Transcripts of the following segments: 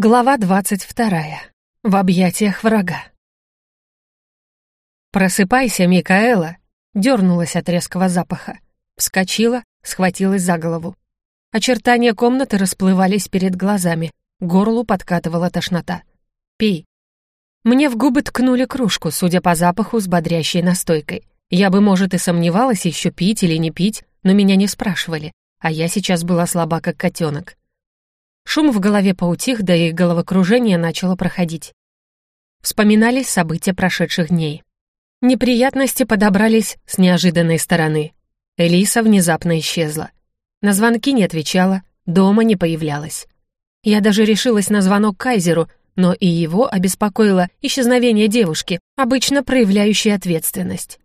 Глава двадцать вторая. В объятиях врага. «Просыпайся, Микаэла!» Дернулась от резкого запаха. Вскочила, схватилась за голову. Очертания комнаты расплывались перед глазами. Горлу подкатывала тошнота. «Пей». Мне в губы ткнули кружку, судя по запаху, с бодрящей настойкой. Я бы, может, и сомневалась еще пить или не пить, но меня не спрашивали, а я сейчас была слаба, как котенок. Шум в голове поутих, да и головокружение начало проходить. Вспоминались события прошедших дней. Неприятности подобрались с неожиданной стороны. Элиса внезапно исчезла. На звонки не отвечала, дома не появлялась. Я даже решилась на звонок Кайзеру, но и его обеспокоило исчезновение девушки, обычно проявляющей ответственность.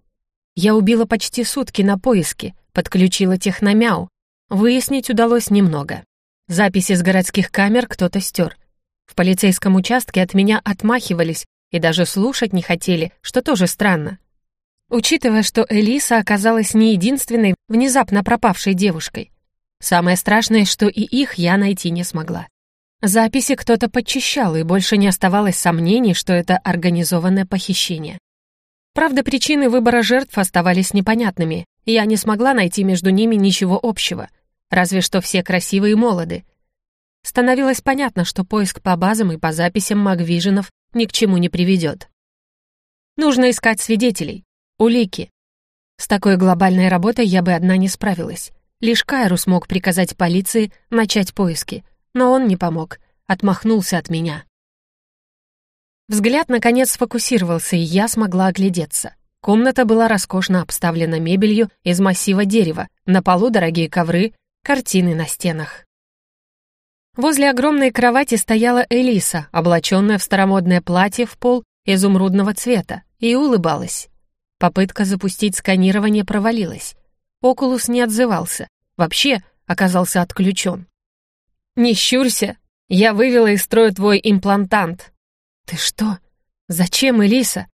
Я убила почти сутки на поиски, подключила техномяу. Выяснить удалось немного. Записи с городских камер кто-то стер. В полицейском участке от меня отмахивались и даже слушать не хотели, что тоже странно. Учитывая, что Элиса оказалась не единственной внезапно пропавшей девушкой. Самое страшное, что и их я найти не смогла. Записи кто-то подчищал, и больше не оставалось сомнений, что это организованное похищение. Правда, причины выбора жертв оставались непонятными, и я не смогла найти между ними ничего общего — разве что все красивые и молоды. Становилось понятно, что поиск по базам и по записям Магвиженов ни к чему не приведет. Нужно искать свидетелей, улики. С такой глобальной работой я бы одна не справилась. Лишь Кайру смог приказать полиции начать поиски, но он не помог, отмахнулся от меня. Взгляд, наконец, сфокусировался, и я смогла оглядеться. Комната была роскошно обставлена мебелью из массива дерева, на полу дорогие ковры, картины на стенах. Возле огромной кровати стояла Элиса, облаченная в старомодное платье в пол изумрудного цвета, и улыбалась. Попытка запустить сканирование провалилась. Окулус не отзывался, вообще оказался отключен. «Не щурься, я вывела из строя твой имплантант». «Ты что? Зачем, Элиса?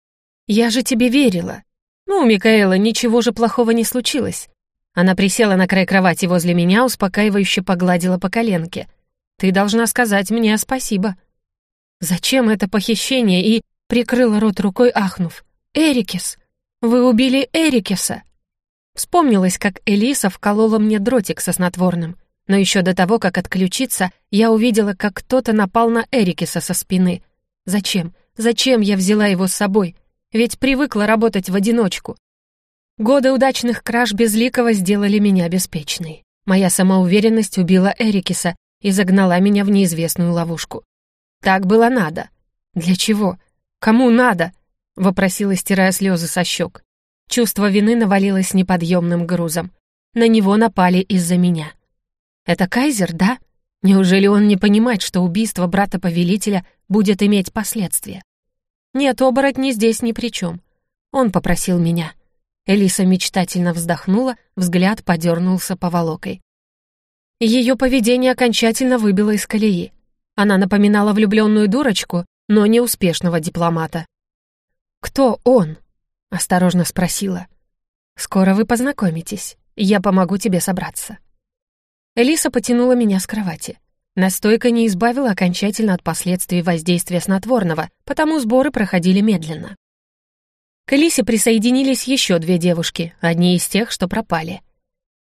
Я же тебе верила». «Ну, Микаэла, ничего же плохого не случилось. Она присела на край кровати возле меня, успокаивающе погладила по коленке. «Ты должна сказать мне спасибо». «Зачем это похищение?» и прикрыла рот рукой, ахнув. «Эрикес! Вы убили Эрикеса!» Вспомнилось, как Элиса вколола мне дротик со снотворным. Но еще до того, как отключиться, я увидела, как кто-то напал на Эрикеса со спины. Зачем? Зачем я взяла его с собой? Ведь привыкла работать в одиночку. Годы удачных краж Безликого сделали меня беспечной. Моя самоуверенность убила Эрикиса и загнала меня в неизвестную ловушку. Так было надо. Для чего? Кому надо? Вопросила, стирая слезы со щек. Чувство вины навалилось неподъемным грузом. На него напали из-за меня. Это Кайзер, да? Неужели он не понимает, что убийство брата-повелителя будет иметь последствия? Нет, оборотни здесь ни при чем. Он попросил меня — Элиса мечтательно вздохнула, взгляд подернулся поволокой. Ее поведение окончательно выбило из колеи. Она напоминала влюбленную дурочку, но неуспешного дипломата. «Кто он?» — осторожно спросила. «Скоро вы познакомитесь. Я помогу тебе собраться». Элиса потянула меня с кровати. Настойка не избавила окончательно от последствий воздействия снотворного, потому сборы проходили медленно. К Элисе присоединились еще две девушки, одни из тех, что пропали.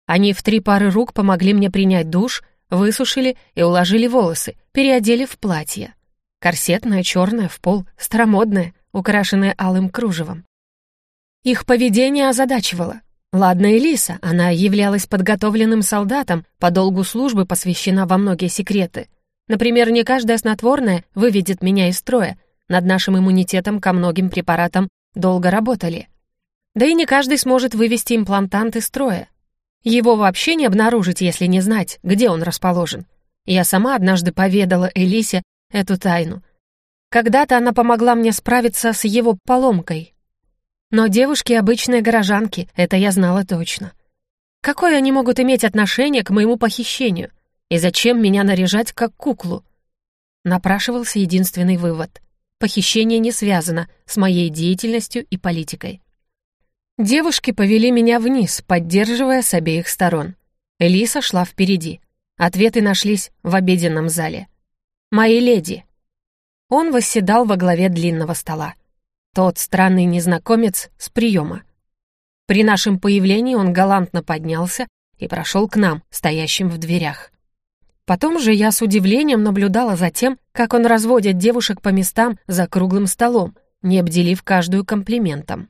Они в три пары рук помогли мне принять душ, высушили и уложили волосы, переодели в платье. Корсетное, черное, в пол, старомодное, украшенное алым кружевом. Их поведение озадачивало. Ладно, Элиса, она являлась подготовленным солдатом, по долгу службы посвящена во многие секреты. Например, не каждое снотворное выведет меня из строя. Над нашим иммунитетом ко многим препаратам долго работали. Да и не каждый сможет вывести имплантант из строя. Его вообще не обнаружить, если не знать, где он расположен. Я сама однажды поведала Элисе эту тайну. Когда-то она помогла мне справиться с его поломкой. Но девушки — обычные горожанки, это я знала точно. Какое они могут иметь отношение к моему похищению? И зачем меня наряжать как куклу? Напрашивался единственный вывод похищение не связано с моей деятельностью и политикой. Девушки повели меня вниз, поддерживая с обеих сторон. Элиса шла впереди. Ответы нашлись в обеденном зале. мои леди». Он восседал во главе длинного стола. Тот странный незнакомец с приема. При нашем появлении он галантно поднялся и прошел к нам, стоящим в дверях. Потом же я с удивлением наблюдала за тем, как он разводит девушек по местам за круглым столом, не обделив каждую комплиментом.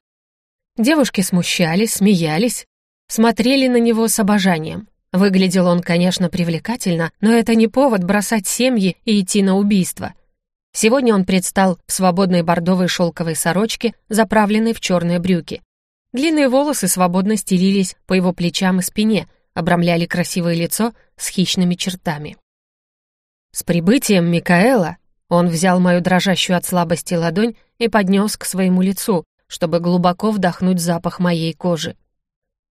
Девушки смущались, смеялись, смотрели на него с обожанием. Выглядел он, конечно, привлекательно, но это не повод бросать семьи и идти на убийство. Сегодня он предстал в свободной бордовой шелковой сорочке, заправленной в черные брюки. Длинные волосы свободно стелились по его плечам и спине, обрамляли красивое лицо с хищными чертами. С прибытием Микаэла он взял мою дрожащую от слабости ладонь и поднес к своему лицу, чтобы глубоко вдохнуть запах моей кожи.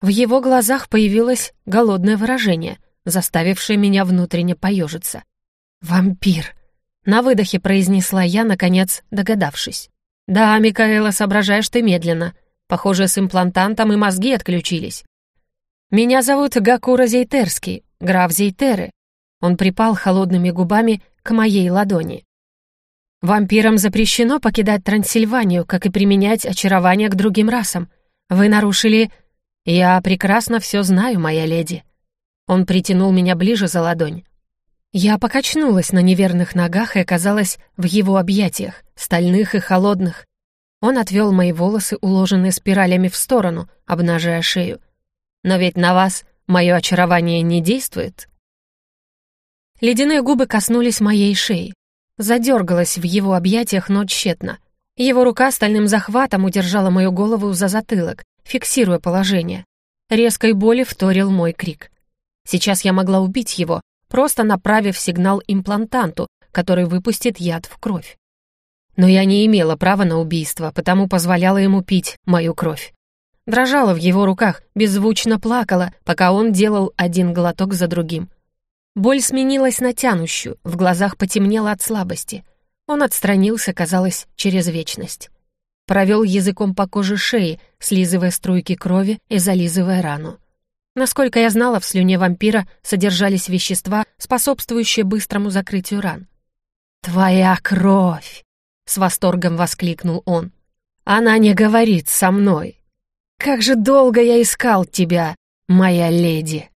В его глазах появилось голодное выражение, заставившее меня внутренне поежиться. «Вампир!» — на выдохе произнесла я, наконец догадавшись. «Да, Микаэла, соображаешь ты медленно. Похоже, с имплантантом и мозги отключились. Меня зовут Гакура Зейтерский, граф Зейтеры». Он припал холодными губами к моей ладони. «Вампирам запрещено покидать Трансильванию, как и применять очарование к другим расам. Вы нарушили «Я прекрасно все знаю, моя леди». Он притянул меня ближе за ладонь. Я покачнулась на неверных ногах и оказалась в его объятиях, стальных и холодных. Он отвел мои волосы, уложенные спиралями в сторону, обнажая шею. «Но ведь на вас мое очарование не действует?» Ледяные губы коснулись моей шеи. Задергалась в его объятиях, но тщетно. Его рука стальным захватом удержала мою голову за затылок, фиксируя положение. Резкой боли вторил мой крик. Сейчас я могла убить его, просто направив сигнал имплантанту, который выпустит яд в кровь. Но я не имела права на убийство, потому позволяла ему пить мою кровь. Дрожала в его руках, беззвучно плакала, пока он делал один глоток за другим. Боль сменилась на тянущую, в глазах потемнело от слабости. Он отстранился, казалось, через вечность провел языком по коже шеи, слизывая струйки крови и зализывая рану. Насколько я знала, в слюне вампира содержались вещества, способствующие быстрому закрытию ран. «Твоя кровь!» — с восторгом воскликнул он. «Она не говорит со мной. Как же долго я искал тебя, моя леди!»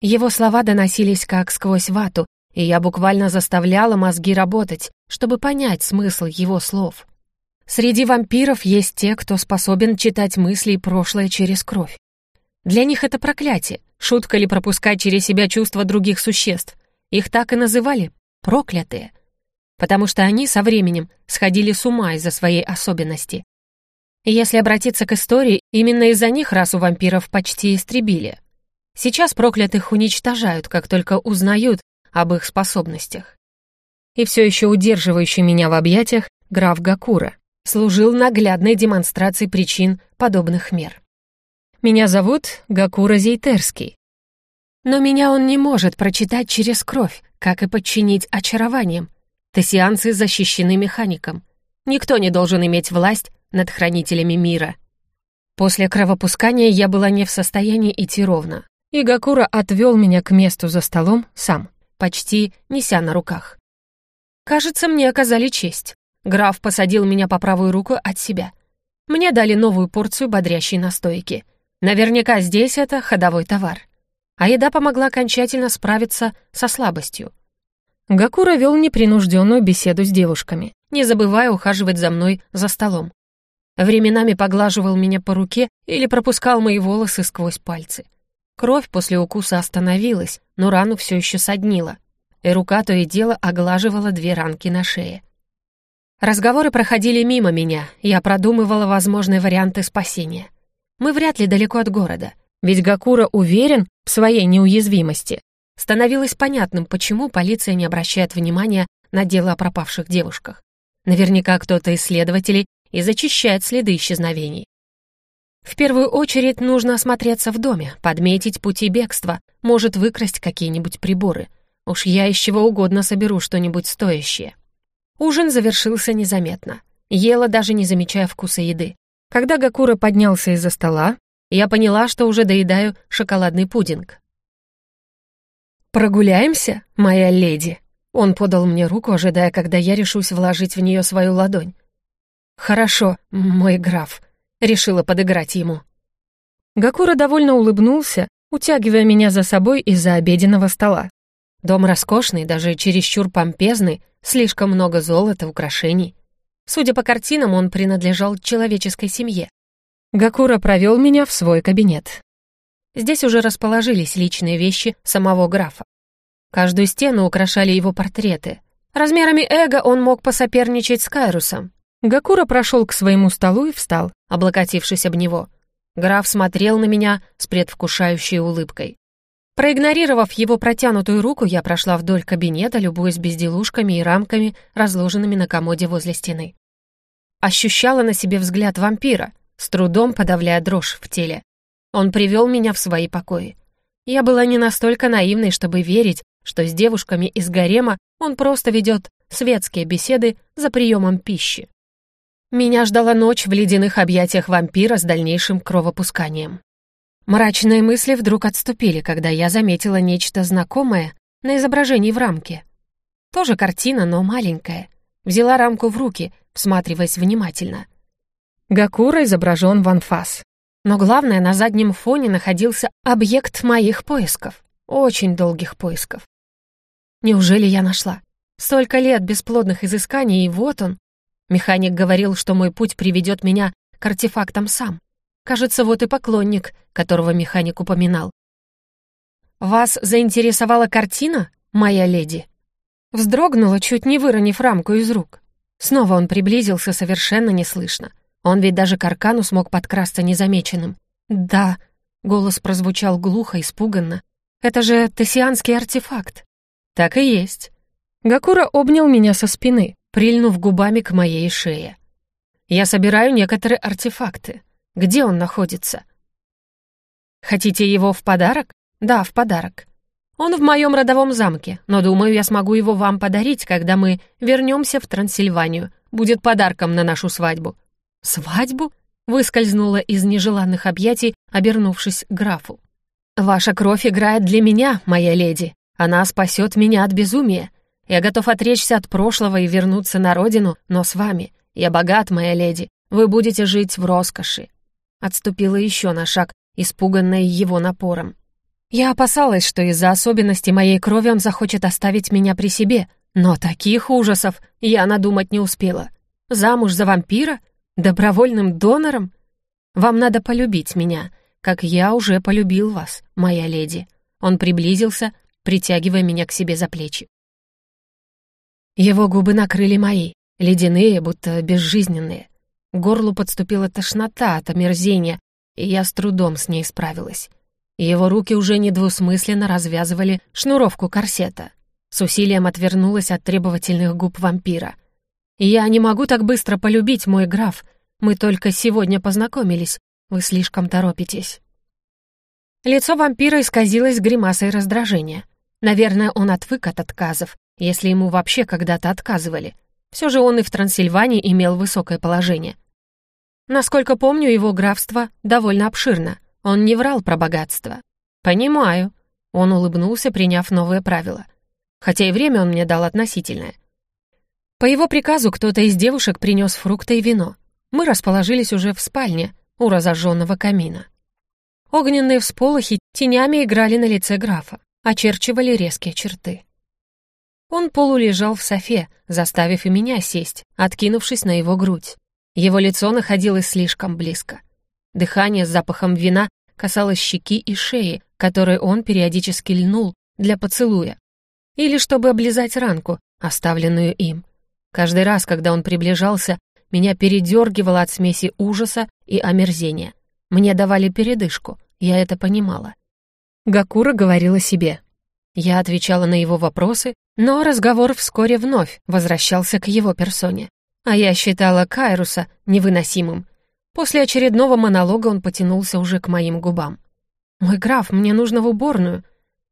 Его слова доносились как сквозь вату, и я буквально заставляла мозги работать, чтобы понять смысл его слов. Среди вампиров есть те, кто способен читать мысли и прошлое через кровь. Для них это проклятие, шутка ли пропускать через себя чувства других существ. Их так и называли «проклятые», потому что они со временем сходили с ума из-за своей особенности. Если обратиться к истории, именно из-за них расу вампиров почти истребили. Сейчас проклятых уничтожают, как только узнают об их способностях. И все еще удерживающий меня в объятиях граф Гакура служил наглядной демонстрацией причин подобных мер. Меня зовут Гакура Зейтерский. Но меня он не может прочитать через кровь, как и подчинить очарованиям. Тессианцы защищены механиком. Никто не должен иметь власть над хранителями мира. После кровопускания я была не в состоянии идти ровно, и Гакура отвел меня к месту за столом сам, почти неся на руках. Кажется, мне оказали честь. Граф посадил меня по правую руку от себя. Мне дали новую порцию бодрящей настойки. Наверняка здесь это ходовой товар. А еда помогла окончательно справиться со слабостью. Гакура вел непринужденную беседу с девушками, не забывая ухаживать за мной за столом. Временами поглаживал меня по руке или пропускал мои волосы сквозь пальцы. Кровь после укуса остановилась, но рану все еще соднила, и рука то и дело оглаживала две ранки на шее. Разговоры проходили мимо меня, я продумывала возможные варианты спасения. Мы вряд ли далеко от города, ведь Гакура уверен в своей неуязвимости. Становилось понятным, почему полиция не обращает внимания на дело о пропавших девушках. Наверняка кто-то из следователей и зачищает следы исчезновений. В первую очередь нужно осмотреться в доме, подметить пути бегства, может выкрасть какие-нибудь приборы. Уж я из чего угодно соберу что-нибудь стоящее. Ужин завершился незаметно. Ела, даже не замечая вкуса еды. Когда Гакура поднялся из-за стола, я поняла, что уже доедаю шоколадный пудинг. «Прогуляемся, моя леди?» Он подал мне руку, ожидая, когда я решусь вложить в нее свою ладонь. «Хорошо, мой граф», — решила подыграть ему. Гакура довольно улыбнулся, утягивая меня за собой из-за обеденного стола. Дом роскошный, даже чересчур помпезный, слишком много золота, украшений. Судя по картинам, он принадлежал человеческой семье. Гакура провел меня в свой кабинет. Здесь уже расположились личные вещи самого графа. Каждую стену украшали его портреты. Размерами эго он мог посоперничать с Кайрусом. Гакура прошел к своему столу и встал, облокотившись об него. Граф смотрел на меня с предвкушающей улыбкой. Проигнорировав его протянутую руку, я прошла вдоль кабинета, любуясь безделушками и рамками, разложенными на комоде возле стены. Ощущала на себе взгляд вампира, с трудом подавляя дрожь в теле. Он привел меня в свои покои. Я была не настолько наивной, чтобы верить, что с девушками из гарема он просто ведет светские беседы за приемом пищи. Меня ждала ночь в ледяных объятиях вампира с дальнейшим кровопусканием. Мрачные мысли вдруг отступили, когда я заметила нечто знакомое на изображении в рамке. Тоже картина, но маленькая. Взяла рамку в руки, всматриваясь внимательно. Гакура изображен в анфас. Но главное, на заднем фоне находился объект моих поисков. Очень долгих поисков. Неужели я нашла? Столько лет бесплодных изысканий, и вот он. Механик говорил, что мой путь приведет меня к артефактам сам. Кажется, вот и поклонник, которого механик упоминал. «Вас заинтересовала картина, моя леди?» Вздрогнула, чуть не выронив рамку из рук. Снова он приблизился совершенно неслышно. Он ведь даже к Аркану смог подкрасться незамеченным. «Да», — голос прозвучал глухо, испуганно. «Это же тессианский артефакт». «Так и есть». Гакура обнял меня со спины, прильнув губами к моей шее. «Я собираю некоторые артефакты. Где он находится?» «Хотите его в подарок?» «Да, в подарок. Он в моем родовом замке, но, думаю, я смогу его вам подарить, когда мы вернемся в Трансильванию. Будет подарком на нашу свадьбу». «Свадьбу?» — выскользнула из нежеланных объятий, обернувшись к графу. «Ваша кровь играет для меня, моя леди. Она спасет меня от безумия. Я готов отречься от прошлого и вернуться на родину, но с вами. Я богат, моя леди. Вы будете жить в роскоши». Отступила еще на шаг, испуганная его напором. Я опасалась, что из-за особенностей моей крови он захочет оставить меня при себе, но таких ужасов я надумать не успела. Замуж за вампира? Добровольным донором? Вам надо полюбить меня, как я уже полюбил вас, моя леди. Он приблизился, притягивая меня к себе за плечи. Его губы накрыли мои, ледяные, будто безжизненные. К горлу подступила тошнота от омерзения, и я с трудом с ней справилась. Его руки уже недвусмысленно развязывали шнуровку корсета. С усилием отвернулась от требовательных губ вампира. «Я не могу так быстро полюбить, мой граф. Мы только сегодня познакомились. Вы слишком торопитесь». Лицо вампира исказилось гримасой раздражения. Наверное, он отвык от отказов, если ему вообще когда-то отказывали. Все же он и в Трансильвании имел высокое положение. Насколько помню, его графство довольно обширно. Он не врал про богатство. «Понимаю». Он улыбнулся, приняв новые правила. Хотя и время он мне дал относительное. По его приказу кто-то из девушек принес фрукты и вино. Мы расположились уже в спальне у разожженного камина. Огненные всполохи тенями играли на лице графа, очерчивали резкие черты. Он полулежал в софе, заставив и меня сесть, откинувшись на его грудь. Его лицо находилось слишком близко. Дыхание с запахом вина касалось щеки и шеи, которые он периодически льнул для поцелуя. Или чтобы облизать ранку, оставленную им. Каждый раз, когда он приближался, меня передергивало от смеси ужаса и омерзения. Мне давали передышку, я это понимала. Гакура говорила себе. Я отвечала на его вопросы, но разговор вскоре вновь возвращался к его персоне. А я считала Кайруса невыносимым. После очередного монолога он потянулся уже к моим губам. «Мой граф, мне нужно в уборную!»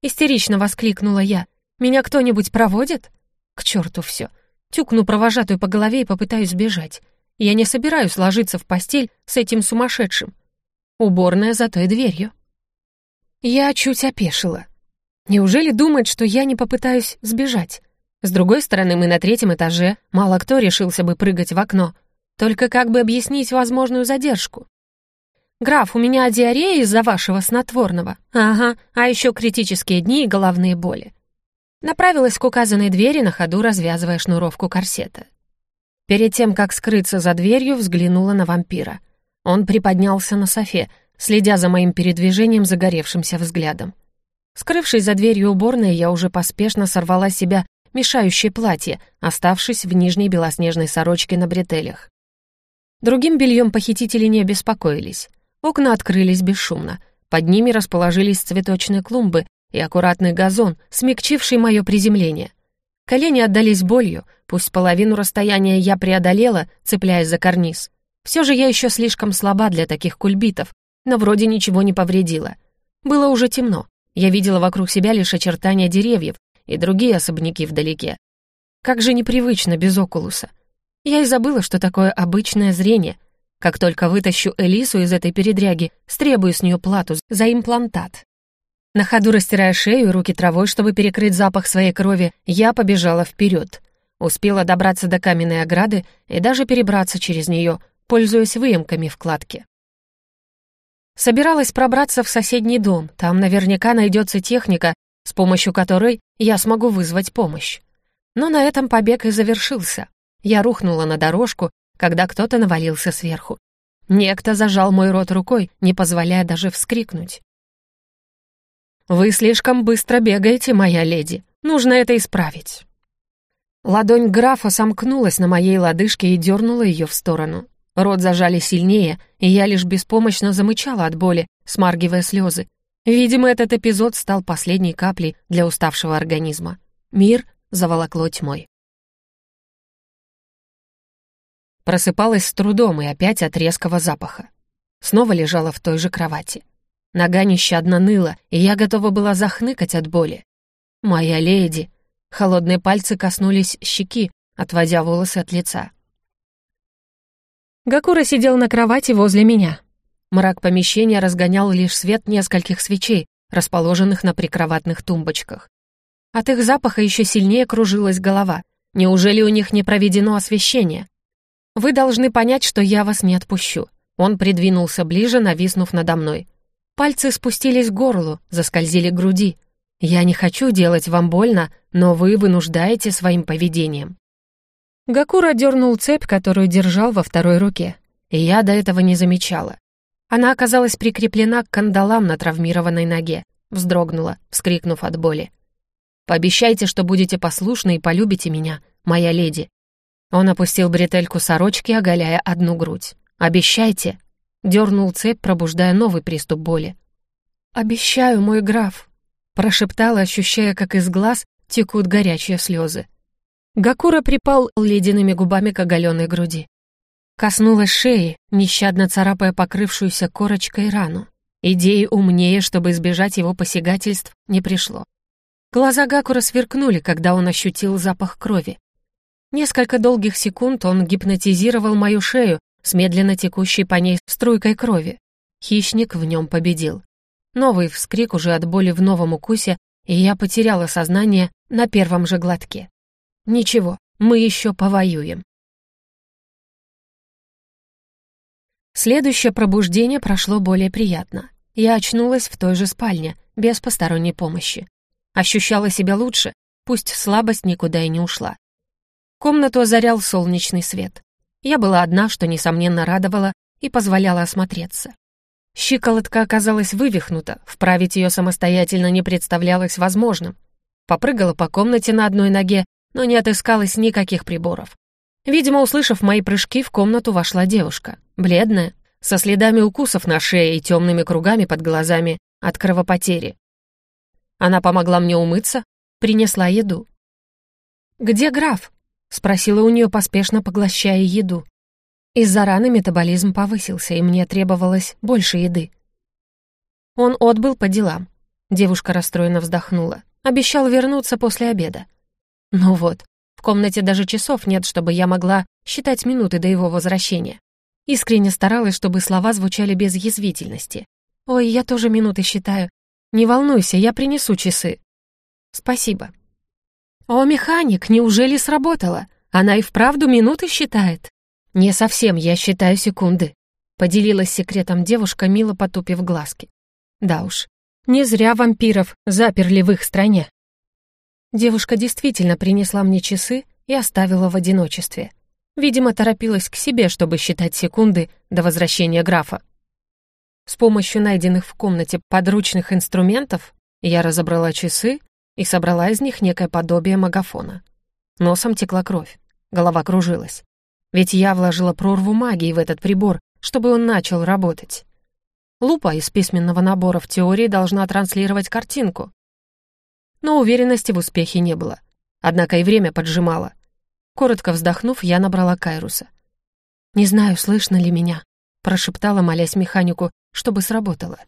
Истерично воскликнула я. «Меня кто-нибудь проводит?» «К черту все!» Тюкну провожатую по голове и попытаюсь сбежать. Я не собираюсь ложиться в постель с этим сумасшедшим. Уборная за той дверью. Я чуть опешила. Неужели думает, что я не попытаюсь сбежать? С другой стороны, мы на третьем этаже, мало кто решился бы прыгать в окно. Только как бы объяснить возможную задержку? «Граф, у меня диарея из-за вашего снотворного. Ага, а еще критические дни и головные боли». Направилась к указанной двери, на ходу развязывая шнуровку корсета. Перед тем, как скрыться за дверью, взглянула на вампира. Он приподнялся на софе, следя за моим передвижением загоревшимся взглядом. Скрывшись за дверью уборной, я уже поспешно сорвала с себя мешающее платье, оставшись в нижней белоснежной сорочке на бретелях. Другим бельем похитители не обеспокоились. Окна открылись бесшумно. Под ними расположились цветочные клумбы и аккуратный газон, смягчивший мое приземление. Колени отдались болью, пусть половину расстояния я преодолела, цепляясь за карниз. Все же я еще слишком слаба для таких кульбитов, но вроде ничего не повредила. Было уже темно. Я видела вокруг себя лишь очертания деревьев и другие особняки вдалеке. Как же непривычно без окулуса. Я и забыла, что такое обычное зрение — как только вытащу Элису из этой передряги, стребую с нее плату за имплантат. На ходу растирая шею и руки травой, чтобы перекрыть запах своей крови, я побежала вперед. Успела добраться до каменной ограды и даже перебраться через нее, пользуясь выемками в кладке. Собиралась пробраться в соседний дом, там наверняка найдется техника, с помощью которой я смогу вызвать помощь. Но на этом побег и завершился. Я рухнула на дорожку когда кто-то навалился сверху. Некто зажал мой рот рукой, не позволяя даже вскрикнуть. «Вы слишком быстро бегаете, моя леди. Нужно это исправить». Ладонь графа сомкнулась на моей лодыжке и дернула ее в сторону. Рот зажали сильнее, и я лишь беспомощно замычала от боли, смаргивая слезы. Видимо, этот эпизод стал последней каплей для уставшего организма. Мир заволокло тьмой. Просыпалась с трудом и опять от резкого запаха. Снова лежала в той же кровати. Нога нещадно ныла, и я готова была захныкать от боли. «Моя леди!» Холодные пальцы коснулись щеки, отводя волосы от лица. Гакура сидел на кровати возле меня. Мрак помещения разгонял лишь свет нескольких свечей, расположенных на прикроватных тумбочках. От их запаха еще сильнее кружилась голова. Неужели у них не проведено освещение? Вы должны понять, что я вас не отпущу». Он придвинулся ближе, нависнув надо мной. Пальцы спустились к горлу, заскользили к груди. «Я не хочу делать вам больно, но вы вынуждаете своим поведением». Гакура дернул цепь, которую держал во второй руке, и я до этого не замечала. Она оказалась прикреплена к кандалам на травмированной ноге. Вздрогнула, вскрикнув от боли. «Пообещайте, что будете послушны и полюбите меня, моя леди», он опустил бретельку сорочки, оголяя одну грудь. «Обещайте!» Дернул цепь, пробуждая новый приступ боли. «Обещаю, мой граф!» Прошептала, ощущая, как из глаз текут горячие слезы. Гакура припал ледяными губами к оголенной груди. Коснулась шеи, нещадно царапая покрывшуюся корочкой рану. Идеи умнее, чтобы избежать его посягательств, не пришло. Глаза Гакура сверкнули, когда он ощутил запах крови. Несколько долгих секунд он гипнотизировал мою шею с медленно текущей по ней струйкой крови. Хищник в нем победил. Новый вскрик уже от боли в новом укусе, и я потеряла сознание на первом же глотке. Ничего, мы еще повоюем. Следующее пробуждение прошло более приятно. Я очнулась в той же спальне, без посторонней помощи. Ощущала себя лучше, пусть слабость никуда и не ушла. Комнату озарял солнечный свет. Я была одна, что, несомненно, радовало и позволяло осмотреться. Щиколотка оказалась вывихнута, вправить ее самостоятельно не представлялось возможным. Попрыгала по комнате на одной ноге, но не отыскалось никаких приборов. Видимо, услышав мои прыжки, в комнату вошла девушка, бледная, со следами укусов на шее и темными кругами под глазами от кровопотери. Она помогла мне умыться, принесла еду. «Где граф?» — спросила у нее, поспешно поглощая еду. Из-за раны метаболизм повысился, и мне требовалось больше еды. Он отбыл по делам. Девушка расстроенно вздохнула. Обещал вернуться после обеда. Ну вот, в комнате даже часов нет, чтобы я могла считать минуты до его возвращения. Искренне старалась, чтобы слова звучали без язвительности. «Ой, я тоже минуты считаю. Не волнуйся, я принесу часы». «Спасибо», «О, механик, неужели сработало? Она и вправду минуты считает?» «Не совсем, я считаю секунды», — поделилась секретом девушка, мило потупив глазки. «Да уж, не зря вампиров заперли в их стране». Девушка действительно принесла мне часы и оставила в одиночестве. Видимо, торопилась к себе, чтобы считать секунды до возвращения графа. С помощью найденных в комнате подручных инструментов я разобрала часы и собрала из них некое подобие магафона. Носом текла кровь, голова кружилась. Ведь я вложила прорву магии в этот прибор, чтобы он начал работать. Лупа из письменного набора в теории должна транслировать картинку. Но уверенности в успехе не было. Однако и время поджимало. Коротко вздохнув, я набрала Кайруса. «Не знаю, слышно ли меня», — прошептала, молясь механику, чтобы сработало.